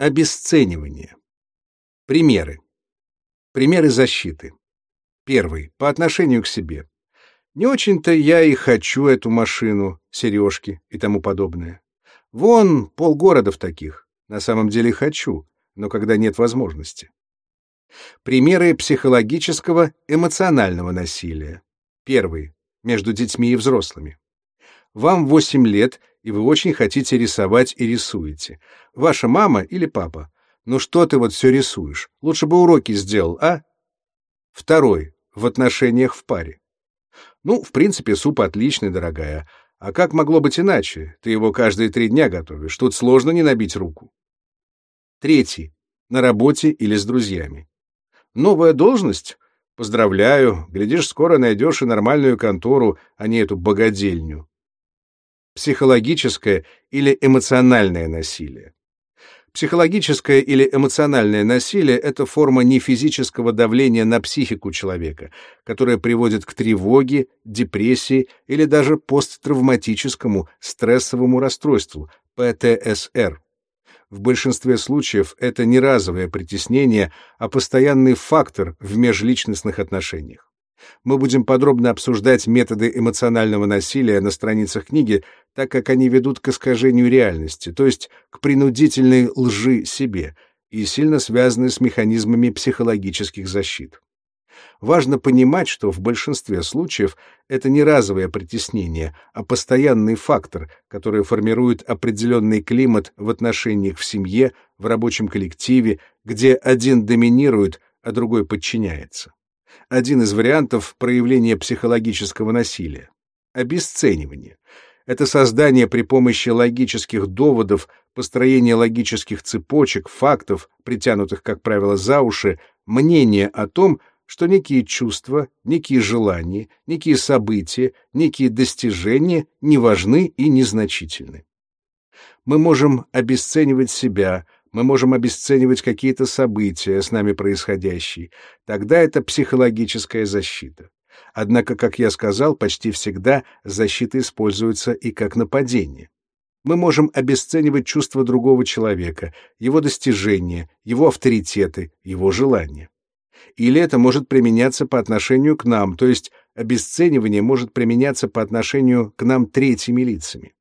Обесценивание. Примеры. Примеры защиты. Первый. По отношению к себе. Не очень-то я и хочу эту машину, сережки и тому подобное. Вон полгорода в таких. На самом деле хочу, но когда нет возможности. Примеры психологического, эмоционального насилия. Первый. Между детьми и взрослыми. Вам 8 лет, и вы очень хотите рисовать и рисуете. Ваша мама или папа. Ну что ты вот все рисуешь? Лучше бы уроки сделал, а? Второй. В отношениях в паре. Ну, в принципе, суп отличный, дорогая. А как могло быть иначе? Ты его каждые три дня готовишь. Тут сложно не набить руку. Третий. На работе или с друзьями. Новая должность? Поздравляю. Глядишь, скоро найдешь и нормальную контору, а не эту богадельню психологическое или эмоциональное насилие. Психологическое или эмоциональное насилие — это форма нефизического давления на психику человека, которая приводит к тревоге, депрессии или даже посттравматическому стрессовому расстройству, ПТСР. В большинстве случаев это не разовое притеснение, а постоянный фактор в межличностных отношениях. Мы будем подробно обсуждать методы эмоционального насилия на страницах книги, так как они ведут к искажению реальности, то есть к принудительной лжи себе, и сильно связаны с механизмами психологических защит. Важно понимать, что в большинстве случаев это не разовое притеснение, а постоянный фактор, который формирует определенный климат в отношениях в семье, в рабочем коллективе, где один доминирует, а другой подчиняется один из вариантов проявления психологического насилия. Обесценивание. Это создание при помощи логических доводов, построение логических цепочек, фактов, притянутых, как правило, за уши, мнение о том, что некие чувства, некие желания, некие события, некие достижения не важны и незначительны. Мы можем обесценивать себя, мы можем обесценивать какие-то события с нами происходящие, тогда это психологическая защита. Однако, как я сказал, почти всегда защита используется и как нападение. Мы можем обесценивать чувства другого человека, его достижения, его авторитеты, его желания. Или это может применяться по отношению к нам, то есть обесценивание может применяться по отношению к нам третьими лицами.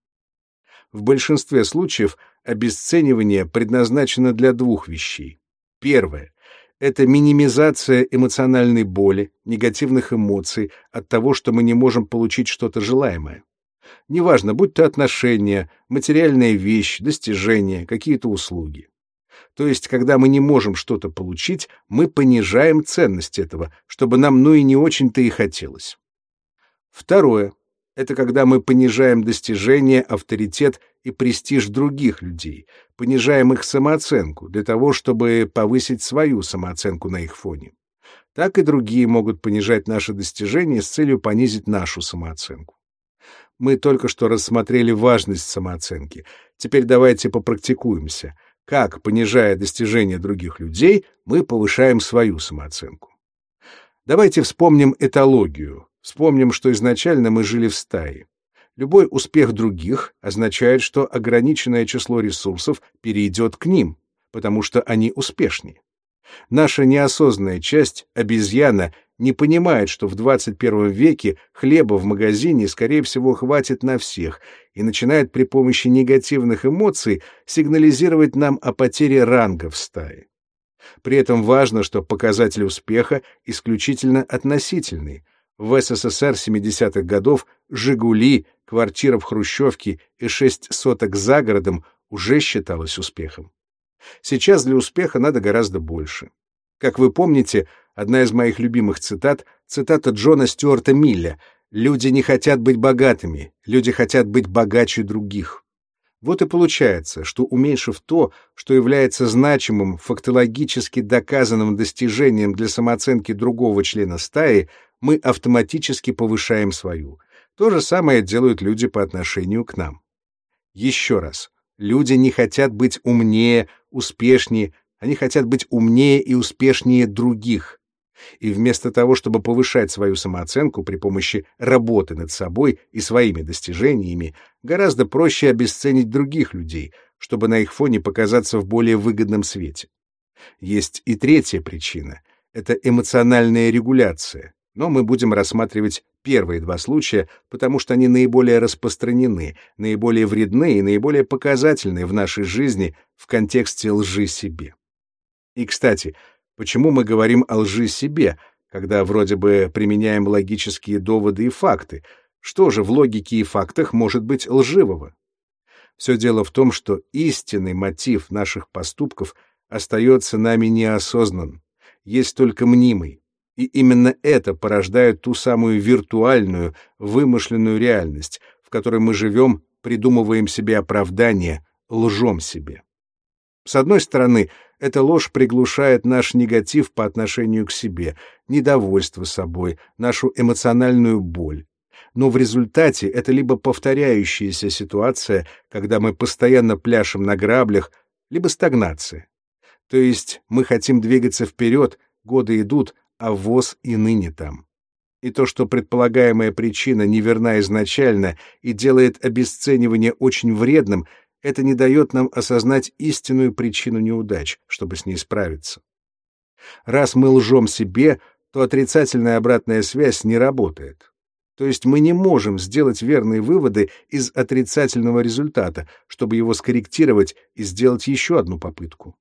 В большинстве случаев обесценивание предназначено для двух вещей. Первое — это минимизация эмоциональной боли, негативных эмоций от того, что мы не можем получить что-то желаемое. Неважно, будь то отношения, материальная вещь, достижения, какие-то услуги. То есть, когда мы не можем что-то получить, мы понижаем ценность этого, чтобы нам ну и не очень-то и хотелось. Второе это когда мы понижаем достижения, авторитет и престиж других людей, понижаем их самооценку для того, чтобы повысить свою самооценку на их фоне. Так и другие могут понижать наши достижения с целью понизить нашу самооценку. Мы только что рассмотрели важность самооценки. Теперь давайте попрактикуемся. Как, понижая достижения других людей, мы повышаем свою самооценку. Давайте вспомним этологию. Вспомним, что изначально мы жили в стае. Любой успех других означает, что ограниченное число ресурсов перейдет к ним, потому что они успешнее. Наша неосознанная часть, обезьяна, не понимает, что в 21 веке хлеба в магазине, скорее всего, хватит на всех, и начинает при помощи негативных эмоций сигнализировать нам о потере ранга в стае. При этом важно, что показатели успеха исключительно относительные — в СССР 70-х годов «Жигули», квартира в Хрущевке и шесть соток за городом уже считалось успехом. Сейчас для успеха надо гораздо больше. Как вы помните, одна из моих любимых цитат — цитата Джона Стюарта Милля «Люди не хотят быть богатыми, люди хотят быть богаче других». Вот и получается, что уменьшив то, что является значимым, фактологически доказанным достижением для самооценки другого члена стаи, мы автоматически повышаем свою. То же самое делают люди по отношению к нам. Еще раз. Люди не хотят быть умнее, успешнее, они хотят быть умнее и успешнее других. И вместо того, чтобы повышать свою самооценку при помощи работы над собой и своими достижениями, гораздо проще обесценить других людей, чтобы на их фоне показаться в более выгодном свете. Есть и третья причина — это эмоциональная регуляция, но мы будем рассматривать первые два случая, потому что они наиболее распространены, наиболее вредны и наиболее показательны в нашей жизни в контексте лжи себе. И, кстати, почему мы говорим о лжи себе, когда вроде бы применяем логические доводы и факты? Что же в логике и фактах может быть лживого? Все дело в том, что истинный мотив наших поступков остается нами неосознан, есть только мнимый. И именно это порождает ту самую виртуальную, вымышленную реальность, в которой мы живем, придумываем себе оправдание, лжем себе. С одной стороны, эта ложь приглушает наш негатив по отношению к себе, недовольство собой, нашу эмоциональную боль. Но в результате это либо повторяющаяся ситуация, когда мы постоянно пляшем на граблях, либо стагнация. То есть мы хотим двигаться вперед, годы идут, а ВОЗ и ныне там. И то, что предполагаемая причина неверна изначально и делает обесценивание очень вредным, это не дает нам осознать истинную причину неудач, чтобы с ней справиться. Раз мы лжем себе, то отрицательная обратная связь не работает. То есть мы не можем сделать верные выводы из отрицательного результата, чтобы его скорректировать и сделать еще одну попытку.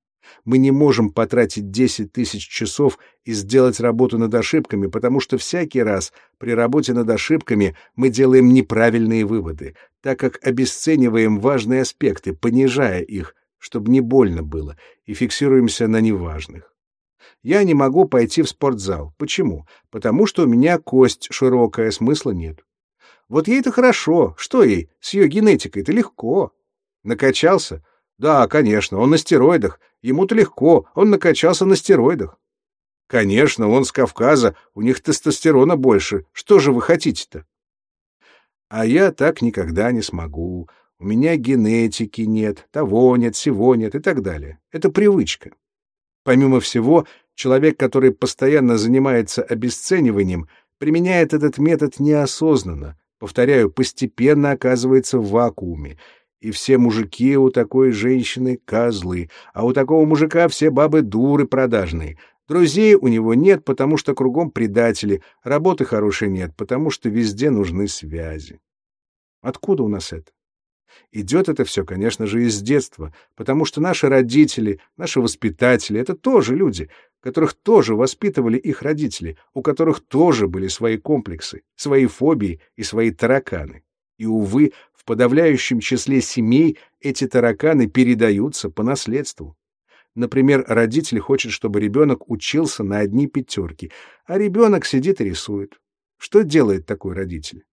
Мы не можем потратить 10 тысяч часов и сделать работу над ошибками, потому что всякий раз при работе над ошибками мы делаем неправильные выводы, так как обесцениваем важные аспекты, понижая их, чтобы не больно было, и фиксируемся на неважных. Я не могу пойти в спортзал. Почему? Потому что у меня кость широкая, смысла нет. Вот ей-то хорошо. Что ей? С ее генетикой-то легко. Накачался? Да, конечно, он на стероидах. Ему-то легко, он накачался на стероидах. Конечно, он с Кавказа, у них тестостерона больше. Что же вы хотите-то? А я так никогда не смогу. У меня генетики нет, того нет, всего нет и так далее. Это привычка. Помимо всего, человек, который постоянно занимается обесцениванием, применяет этот метод неосознанно, повторяю, постепенно оказывается в вакууме, и все мужики у такой женщины — козлы, а у такого мужика все бабы дуры продажные. Друзей у него нет, потому что кругом предатели, работы хорошей нет, потому что везде нужны связи. Откуда у нас это? Идет это все, конечно же, из детства, потому что наши родители, наши воспитатели — это тоже люди, которых тоже воспитывали их родители, у которых тоже были свои комплексы, свои фобии и свои тараканы. И, увы, подавляющем числе семей эти тараканы передаются по наследству. Например, родитель хочет, чтобы ребенок учился на одни пятерки, а ребенок сидит и рисует. Что делает такой родитель?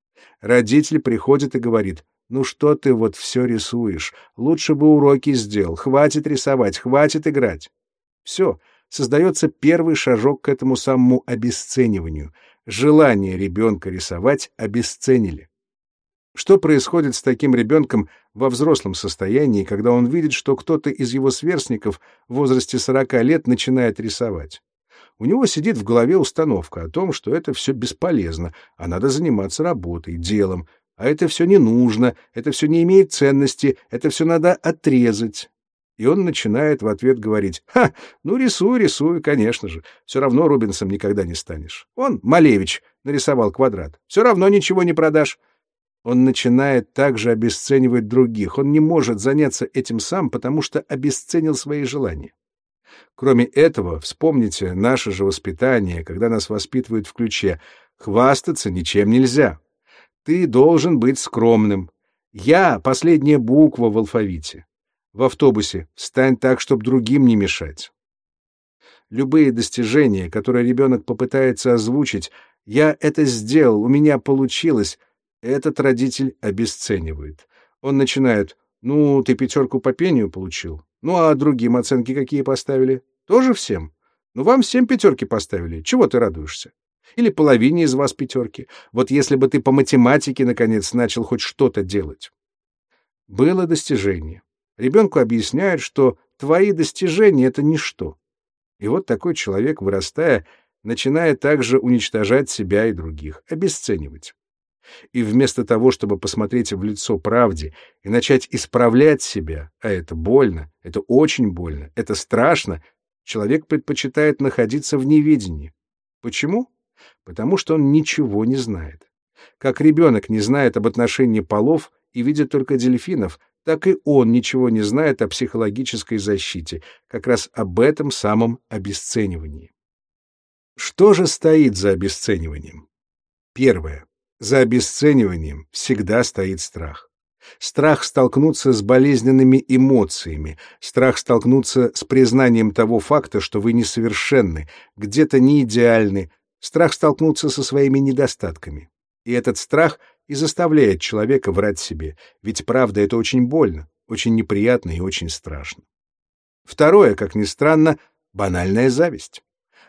Родитель приходит и говорит, «Ну что ты вот все рисуешь? Лучше бы уроки сделал, хватит рисовать, хватит играть». Все, создается первый шажок к этому самому обесцениванию. Желание ребенка рисовать обесценили. Что происходит с таким ребенком во взрослом состоянии, когда он видит, что кто-то из его сверстников в возрасте 40 лет начинает рисовать? У него сидит в голове установка о том, что это все бесполезно, а надо заниматься работой, делом, а это все не нужно, это все не имеет ценности, это все надо отрезать. И он начинает в ответ говорить, «Ха, ну рисуй, рисуй, конечно же, все равно Рубинсом никогда не станешь. Он, Малевич, нарисовал квадрат, все равно ничего не продашь он начинает также обесценивать других. Он не может заняться этим сам, потому что обесценил свои желания. Кроме этого, вспомните наше же воспитание, когда нас воспитывают в ключе «хвастаться ничем нельзя». Ты должен быть скромным. Я — последняя буква в алфавите. В автобусе стань так, чтобы другим не мешать. Любые достижения, которые ребенок попытается озвучить, «я это сделал, у меня получилось», этот родитель обесценивает. Он начинает «Ну, ты пятерку по пению получил. Ну, а другим оценки какие поставили? Тоже всем? Ну, вам всем пятерки поставили. Чего ты радуешься? Или половине из вас пятерки. Вот если бы ты по математике, наконец, начал хоть что-то делать». Было достижение. Ребенку объясняют, что твои достижения — это ничто. И вот такой человек, вырастая, начинает также уничтожать себя и других, обесценивать. И вместо того, чтобы посмотреть в лицо правде и начать исправлять себя, а это больно, это очень больно, это страшно, человек предпочитает находиться в неведении. Почему? Потому что он ничего не знает. Как ребенок не знает об отношении полов и видит только дельфинов, так и он ничего не знает о психологической защите, как раз об этом самом обесценивании. Что же стоит за обесцениванием? Первое. За обесцениванием всегда стоит страх. Страх столкнуться с болезненными эмоциями, страх столкнуться с признанием того факта, что вы несовершенны, где-то не идеальны, страх столкнуться со своими недостатками. И этот страх и заставляет человека врать себе, ведь правда — это очень больно, очень неприятно и очень страшно. Второе, как ни странно, банальная зависть.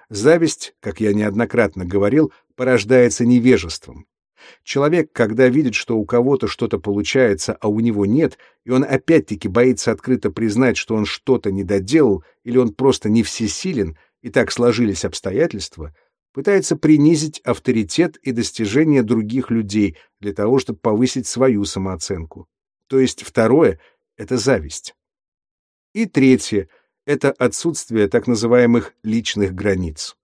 Зависть, как я неоднократно говорил, порождается невежеством. Человек, когда видит, что у кого-то что-то получается, а у него нет, и он опять-таки боится открыто признать, что он что-то не доделал или он просто не всесилен, и так сложились обстоятельства, пытается принизить авторитет и достижения других людей для того, чтобы повысить свою самооценку. То есть второе — это зависть. И третье — это отсутствие так называемых личных границ.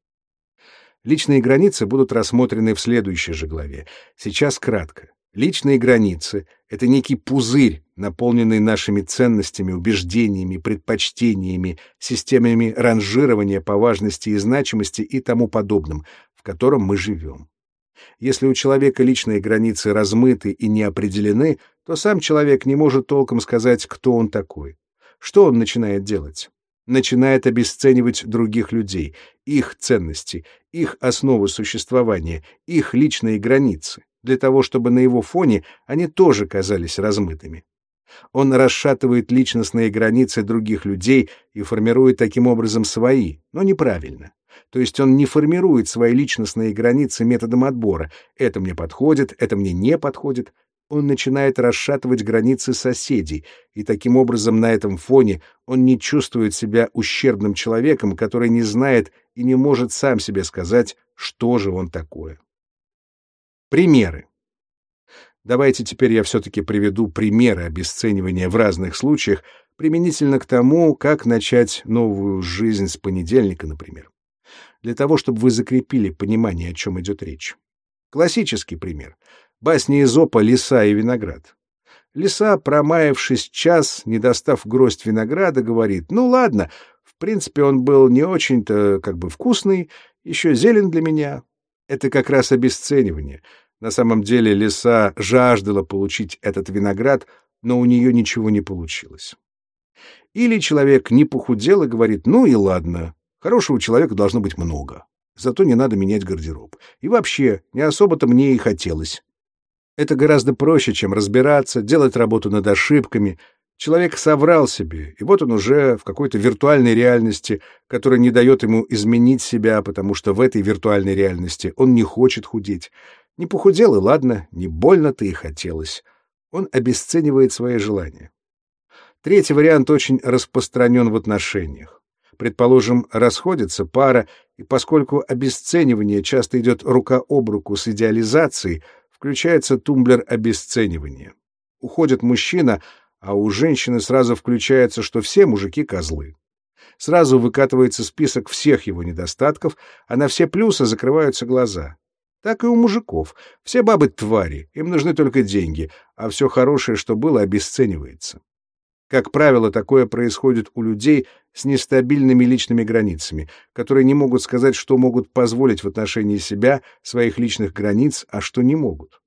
Личные границы будут рассмотрены в следующей же главе. Сейчас кратко. Личные границы — это некий пузырь, наполненный нашими ценностями, убеждениями, предпочтениями, системами ранжирования по важности и значимости и тому подобным, в котором мы живем. Если у человека личные границы размыты и не определены, то сам человек не может толком сказать, кто он такой. Что он начинает делать? Начинает обесценивать других людей, их ценности, их основы существования, их личные границы, для того, чтобы на его фоне они тоже казались размытыми. Он расшатывает личностные границы других людей и формирует таким образом свои, но неправильно. То есть он не формирует свои личностные границы методом отбора. Это мне подходит, это мне не подходит он начинает расшатывать границы соседей, и таким образом на этом фоне он не чувствует себя ущербным человеком, который не знает и не может сам себе сказать, что же он такое. Примеры. Давайте теперь я все-таки приведу примеры обесценивания в разных случаях, применительно к тому, как начать новую жизнь с понедельника, например. Для того, чтобы вы закрепили понимание, о чем идет речь. Классический пример — Басни Изопа «Лиса и виноград». Лиса, промаявшись час, не достав гроздь винограда, говорит, «Ну ладно, в принципе, он был не очень-то как бы вкусный, еще зелен для меня». Это как раз обесценивание. На самом деле лиса жаждала получить этот виноград, но у нее ничего не получилось. Или человек не похудел и говорит, ну и ладно, хорошего человека должно быть много, зато не надо менять гардероб. И вообще, не особо-то мне и хотелось. Это гораздо проще, чем разбираться, делать работу над ошибками. Человек соврал себе, и вот он уже в какой-то виртуальной реальности, которая не дает ему изменить себя, потому что в этой виртуальной реальности он не хочет худеть. Не похудел, и ладно, не больно-то и хотелось. Он обесценивает свои желания. Третий вариант очень распространен в отношениях. Предположим, расходится пара, и поскольку обесценивание часто идет рука об руку с идеализацией, включается тумблер обесценивания. Уходит мужчина, а у женщины сразу включается, что все мужики козлы. Сразу выкатывается список всех его недостатков, а на все плюсы закрываются глаза. Так и у мужиков. Все бабы твари, им нужны только деньги, а все хорошее, что было, обесценивается. Как правило, такое происходит у людей с нестабильными личными границами, которые не могут сказать, что могут позволить в отношении себя, своих личных границ, а что не могут.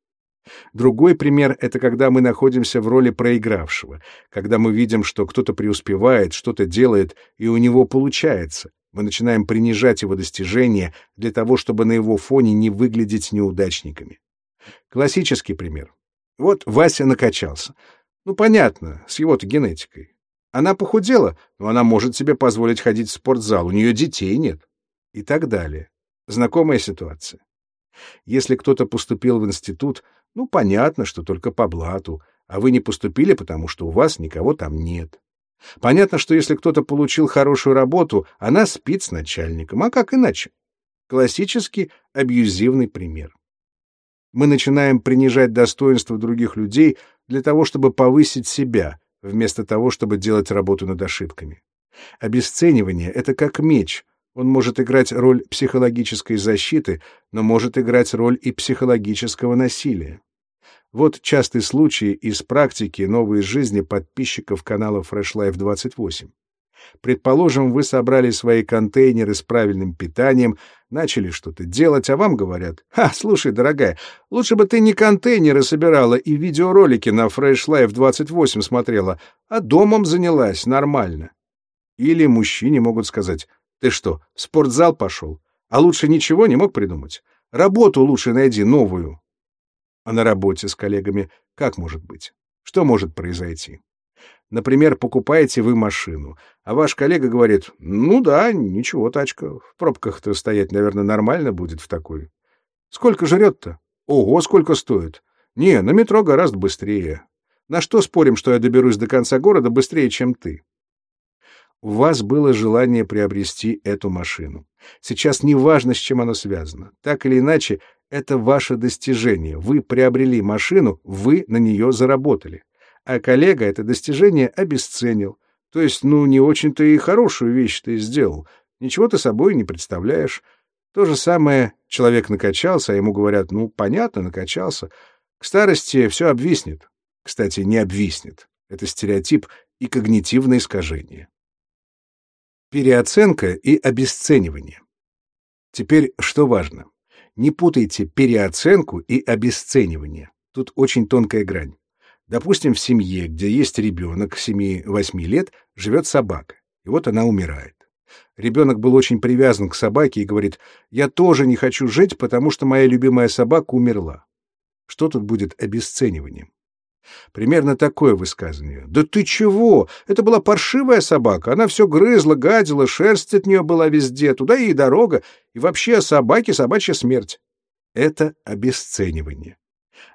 Другой пример — это когда мы находимся в роли проигравшего, когда мы видим, что кто-то преуспевает, что-то делает, и у него получается. Мы начинаем принижать его достижения для того, чтобы на его фоне не выглядеть неудачниками. Классический пример. Вот Вася накачался — ну, понятно, с его-то генетикой. Она похудела, но она может себе позволить ходить в спортзал, у нее детей нет. И так далее. Знакомая ситуация. Если кто-то поступил в институт, ну, понятно, что только по блату, а вы не поступили, потому что у вас никого там нет. Понятно, что если кто-то получил хорошую работу, она спит с начальником, а как иначе? Классический абьюзивный пример. Мы начинаем принижать достоинство других людей для того, чтобы повысить себя, вместо того, чтобы делать работу над ошибками. Обесценивание — это как меч. Он может играть роль психологической защиты, но может играть роль и психологического насилия. Вот частый случай из практики новой жизни подписчиков канала Fresh Life 28. Предположим, вы собрали свои контейнеры с правильным питанием, начали что-то делать, а вам говорят, «Ха, слушай, дорогая, лучше бы ты не контейнеры собирала и видеоролики на Fresh Life 28 смотрела, а домом занялась нормально». Или мужчине могут сказать, «Ты что, в спортзал пошел? А лучше ничего не мог придумать? Работу лучше найди, новую». А на работе с коллегами как может быть? Что может произойти? Например, покупаете вы машину, а ваш коллега говорит, ну да, ничего, тачка, в пробках-то стоять, наверное, нормально будет в такой. Сколько жрет-то? Ого, сколько стоит? Не, на метро гораздо быстрее. На что спорим, что я доберусь до конца города быстрее, чем ты? У вас было желание приобрести эту машину. Сейчас не важно, с чем оно связано. Так или иначе, это ваше достижение. Вы приобрели машину, вы на нее заработали а коллега это достижение обесценил. То есть, ну, не очень-то и хорошую вещь ты сделал. Ничего ты собой не представляешь. То же самое человек накачался, а ему говорят, ну, понятно, накачался. К старости все обвиснет. Кстати, не обвиснет. Это стереотип и когнитивное искажение. Переоценка и обесценивание. Теперь что важно? Не путайте переоценку и обесценивание. Тут очень тонкая грань. Допустим, в семье, где есть ребенок 7-8 лет, живет собака, и вот она умирает. Ребенок был очень привязан к собаке и говорит, «Я тоже не хочу жить, потому что моя любимая собака умерла». Что тут будет обесцениванием? Примерно такое высказывание. «Да ты чего? Это была паршивая собака. Она все грызла, гадила, шерсть от нее была везде, туда и дорога, и вообще собаки собачья смерть». Это обесценивание.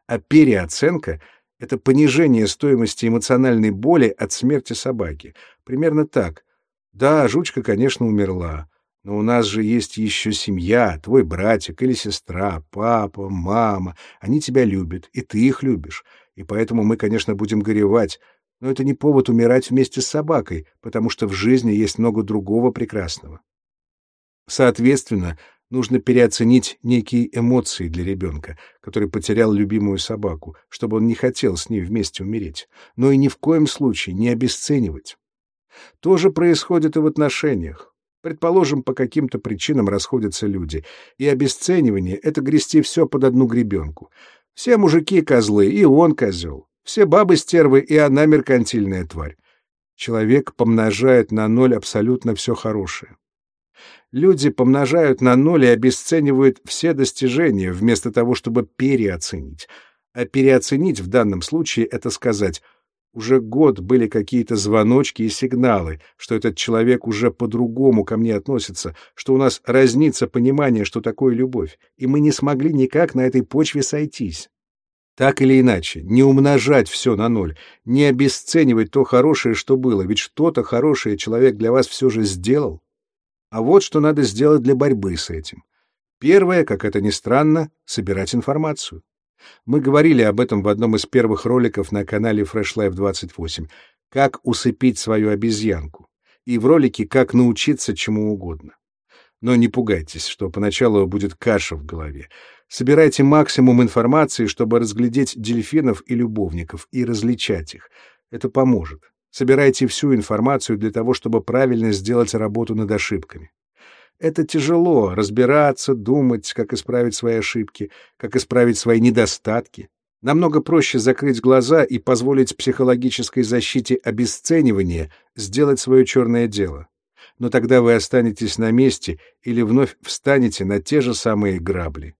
А переоценка — это понижение стоимости эмоциональной боли от смерти собаки. Примерно так. Да, жучка, конечно, умерла. Но у нас же есть еще семья, твой братик или сестра, папа, мама. Они тебя любят, и ты их любишь. И поэтому мы, конечно, будем горевать. Но это не повод умирать вместе с собакой, потому что в жизни есть много другого прекрасного. Соответственно, Нужно переоценить некие эмоции для ребенка, который потерял любимую собаку, чтобы он не хотел с ней вместе умереть, но и ни в коем случае не обесценивать. То же происходит и в отношениях. Предположим, по каким-то причинам расходятся люди, и обесценивание — это грести все под одну гребенку. Все мужики — козлы, и он — козел. Все бабы — стервы, и она — меркантильная тварь. Человек помножает на ноль абсолютно все хорошее люди помножают на ноль и обесценивают все достижения, вместо того, чтобы переоценить. А переоценить в данном случае — это сказать, уже год были какие-то звоночки и сигналы, что этот человек уже по-другому ко мне относится, что у нас разнится понимание, что такое любовь, и мы не смогли никак на этой почве сойтись. Так или иначе, не умножать все на ноль, не обесценивать то хорошее, что было, ведь что-то хорошее человек для вас все же сделал. А вот что надо сделать для борьбы с этим. Первое, как это ни странно, собирать информацию. Мы говорили об этом в одном из первых роликов на канале Fresh Life 28. Как усыпить свою обезьянку. И в ролике «Как научиться чему угодно». Но не пугайтесь, что поначалу будет каша в голове. Собирайте максимум информации, чтобы разглядеть дельфинов и любовников и различать их. Это поможет. Собирайте всю информацию для того, чтобы правильно сделать работу над ошибками. Это тяжело — разбираться, думать, как исправить свои ошибки, как исправить свои недостатки. Намного проще закрыть глаза и позволить психологической защите обесценивания сделать свое черное дело. Но тогда вы останетесь на месте или вновь встанете на те же самые грабли.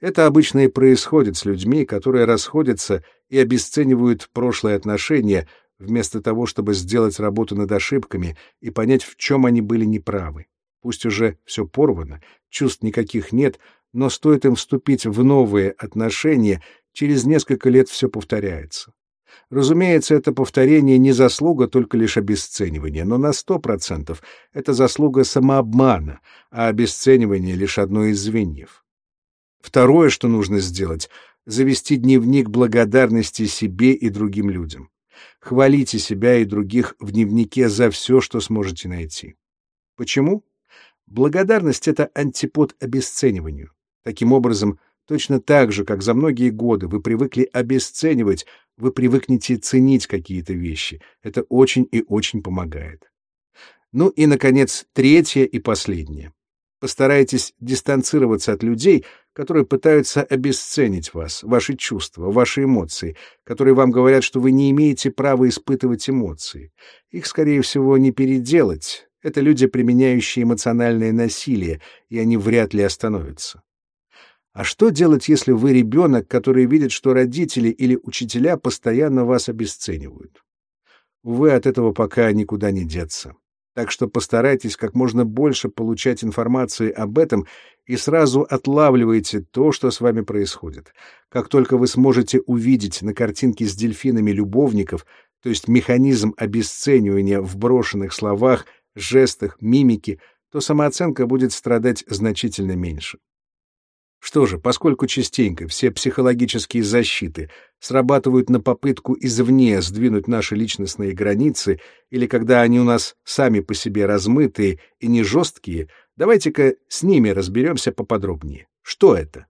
Это обычно и происходит с людьми, которые расходятся и обесценивают прошлые отношения, вместо того, чтобы сделать работу над ошибками и понять, в чем они были неправы. Пусть уже все порвано, чувств никаких нет, но стоит им вступить в новые отношения, через несколько лет все повторяется. Разумеется, это повторение не заслуга только лишь обесценивания, но на сто процентов это заслуга самообмана, а обесценивание — лишь одно из звеньев. Второе, что нужно сделать — завести дневник благодарности себе и другим людям. Хвалите себя и других в дневнике за все, что сможете найти. Почему? Благодарность — это антипод обесцениванию. Таким образом, точно так же, как за многие годы вы привыкли обесценивать, вы привыкнете ценить какие-то вещи. Это очень и очень помогает. Ну и, наконец, третье и последнее. Постарайтесь дистанцироваться от людей, которые пытаются обесценить вас, ваши чувства, ваши эмоции, которые вам говорят, что вы не имеете права испытывать эмоции. Их, скорее всего, не переделать. Это люди, применяющие эмоциональное насилие, и они вряд ли остановятся. А что делать, если вы ребенок, который видит, что родители или учителя постоянно вас обесценивают? Увы, от этого пока никуда не деться. Так что постарайтесь как можно больше получать информации об этом и сразу отлавливайте то, что с вами происходит. Как только вы сможете увидеть на картинке с дельфинами любовников, то есть механизм обесценивания в брошенных словах, жестах, мимике, то самооценка будет страдать значительно меньше. Что же, поскольку частенько все психологические защиты срабатывают на попытку извне сдвинуть наши личностные границы, или когда они у нас сами по себе размытые и не жесткие, давайте-ка с ними разберемся поподробнее. Что это?